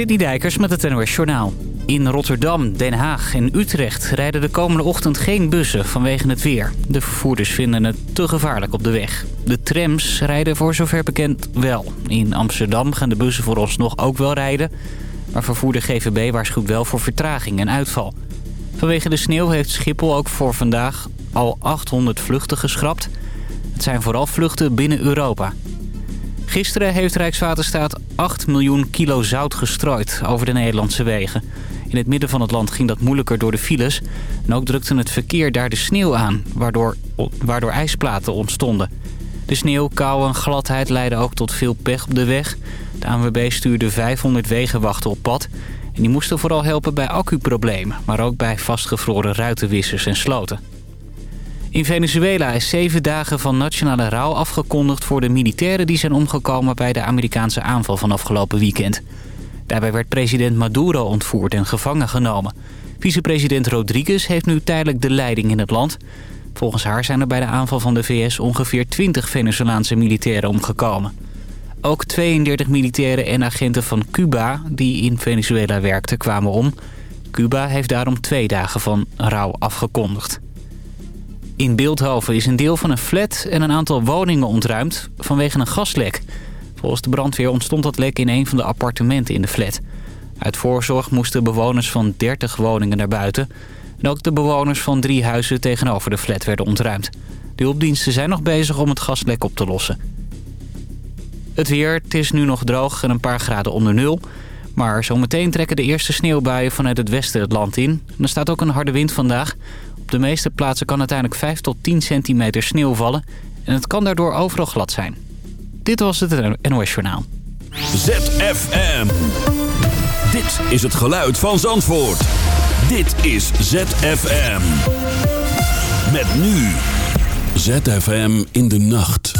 City Dijkers met het NOS Journaal. In Rotterdam, Den Haag en Utrecht rijden de komende ochtend geen bussen vanwege het weer. De vervoerders vinden het te gevaarlijk op de weg. De trams rijden voor zover bekend wel. In Amsterdam gaan de bussen voor ons nog ook wel rijden. Maar vervoerder GVB waarschuwt wel voor vertraging en uitval. Vanwege de sneeuw heeft Schiphol ook voor vandaag al 800 vluchten geschrapt. Het zijn vooral vluchten binnen Europa. Gisteren heeft Rijkswaterstaat 8 miljoen kilo zout gestrooid over de Nederlandse wegen. In het midden van het land ging dat moeilijker door de files. En ook drukte het verkeer daar de sneeuw aan, waardoor, waardoor ijsplaten ontstonden. De sneeuw, kou en gladheid leidden ook tot veel pech op de weg. De ANWB stuurde 500 wegenwachten op pad. En die moesten vooral helpen bij accuproblemen, maar ook bij vastgevroren ruitenwissers en sloten. In Venezuela is zeven dagen van nationale rouw afgekondigd voor de militairen die zijn omgekomen bij de Amerikaanse aanval van afgelopen weekend. Daarbij werd president Maduro ontvoerd en gevangen genomen. Vicepresident Rodriguez heeft nu tijdelijk de leiding in het land. Volgens haar zijn er bij de aanval van de VS ongeveer 20 Venezolaanse militairen omgekomen. Ook 32 militairen en agenten van Cuba die in Venezuela werkten kwamen om. Cuba heeft daarom twee dagen van rouw afgekondigd. In Beeldhoven is een deel van een flat en een aantal woningen ontruimd vanwege een gaslek. Volgens de brandweer ontstond dat lek in een van de appartementen in de flat. Uit voorzorg moesten bewoners van 30 woningen naar buiten. En ook de bewoners van drie huizen tegenover de flat werden ontruimd. De hulpdiensten zijn nog bezig om het gaslek op te lossen. Het weer, het is nu nog droog en een paar graden onder nul. Maar zometeen trekken de eerste sneeuwbuien vanuit het westen het land in. En er staat ook een harde wind vandaag. Op de meeste plaatsen kan uiteindelijk 5 tot 10 centimeter sneeuw vallen. En het kan daardoor overal glad zijn. Dit was het NOS Journaal. ZFM. Dit is het geluid van Zandvoort. Dit is ZFM. Met nu. ZFM in de nacht.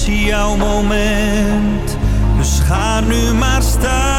zie jouw moment, dus ga nu maar staan.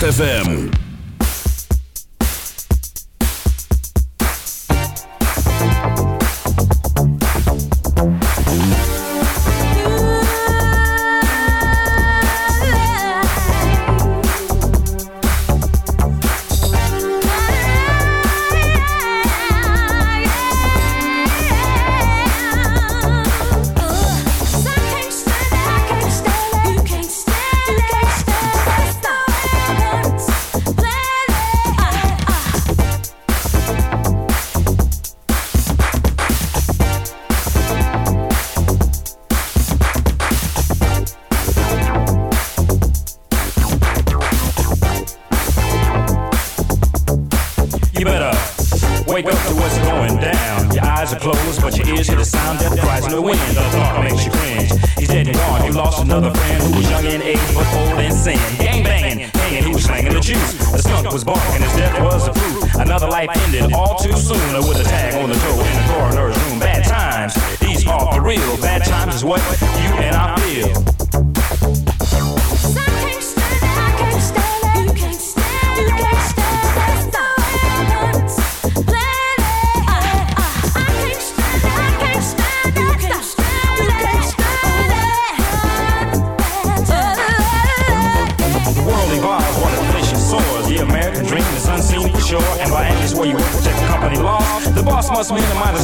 Hot FM.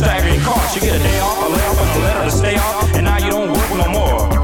Staggering cost. You get a day off, a layoff, a letter to stay off, and now you don't work no more.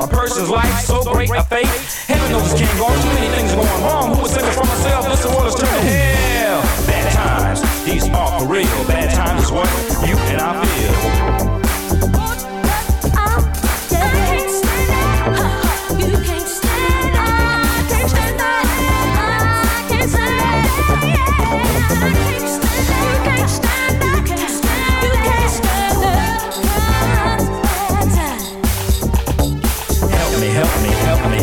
a person's life so great a fate? Heaven knows it can't go. Too many things are going wrong. Who was thinking for myself? This world is turning hell. Bad times, these are for real. Bad times is what you and I feel.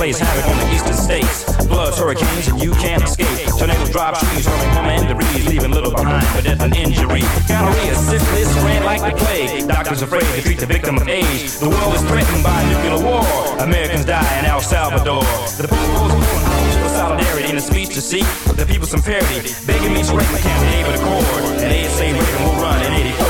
Plays havoc on the eastern states. Floods, hurricanes, and you can't escape. Tornadoes drop trees, hurling home and debris, leaving little behind for death and injury. Gonorrhea, syphilis, spread like the plague. Doctors afraid to treat the victim of age. The world is threatened by nuclear war. Americans die in El Salvador. The people's for solidarity in a speech to seek the people some parity. Begging me to write my campaign with a cord. And ASA Reagan will run in 84.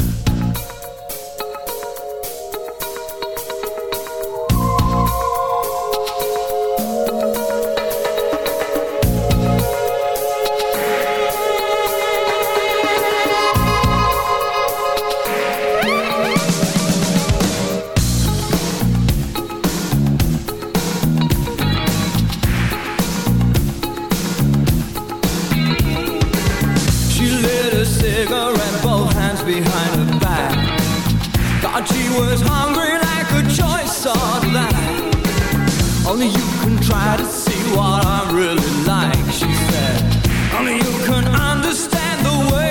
was hungry like a choice of life. Only you can try to see what I'm really like, she said. Only you can understand the way